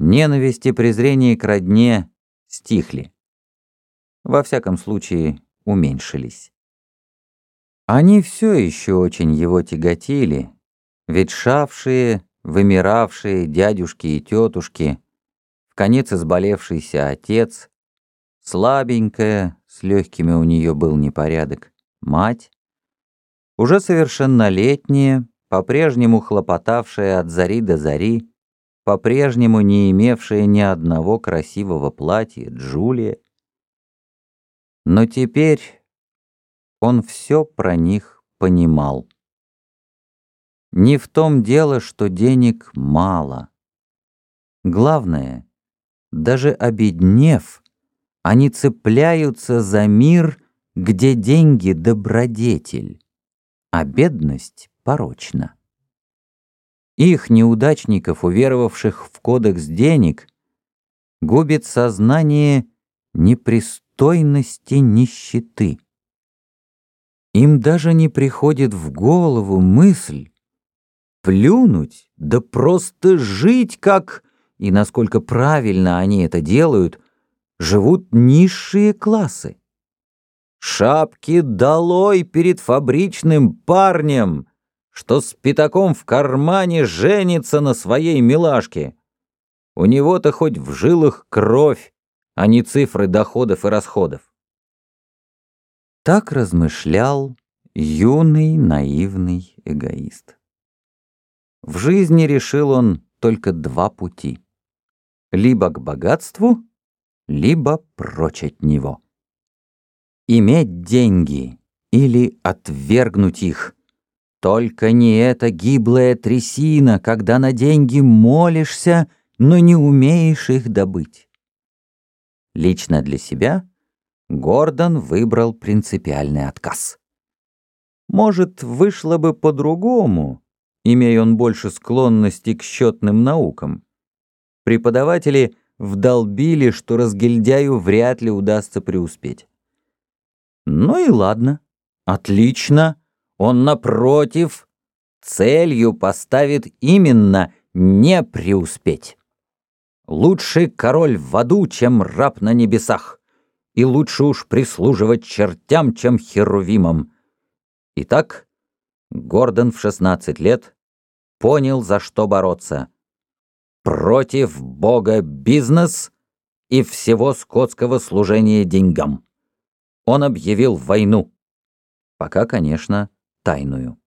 Ненависть и презрение к родне стихли. Во всяком случае, уменьшились. Они все еще очень его тяготили, ветшавшие, вымиравшие дядюшки и тетушки, в конец изболевшийся отец, слабенькая, с легкими у нее был непорядок, мать, уже совершеннолетняя, по-прежнему хлопотавшая от зари до зари, по-прежнему не имевшая ни одного красивого платья, Джулия. Но теперь он все про них понимал. Не в том дело, что денег мало. Главное, даже обеднев, они цепляются за мир, где деньги — добродетель, а бедность — порочна. Их, неудачников, уверовавших в кодекс денег, губит сознание непристойности нищеты. Им даже не приходит в голову мысль плюнуть, да просто жить как, и насколько правильно они это делают, живут низшие классы. Шапки долой перед фабричным парнем, что с пятаком в кармане женится на своей милашке. У него-то хоть в жилах кровь, а не цифры доходов и расходов. Так размышлял юный наивный эгоист. В жизни решил он только два пути. Либо к богатству, либо прочь от него. Иметь деньги или отвергнуть их — только не эта гиблая трясина, когда на деньги молишься, но не умеешь их добыть. Лично для себя Гордон выбрал принципиальный отказ. Может, вышло бы по-другому, имея он больше склонности к счетным наукам. Преподаватели вдолбили, что разгильдяю вряд ли удастся преуспеть. Ну и ладно, отлично. Он, напротив, целью поставит именно не преуспеть. Лучше король в аду, чем раб на небесах, и лучше уж прислуживать чертям, чем херувимам. Итак, Гордон в 16 лет понял, за что бороться. Против бога бизнес и всего скотского служения деньгам. Он объявил войну. Пока, конечно, たいのよ。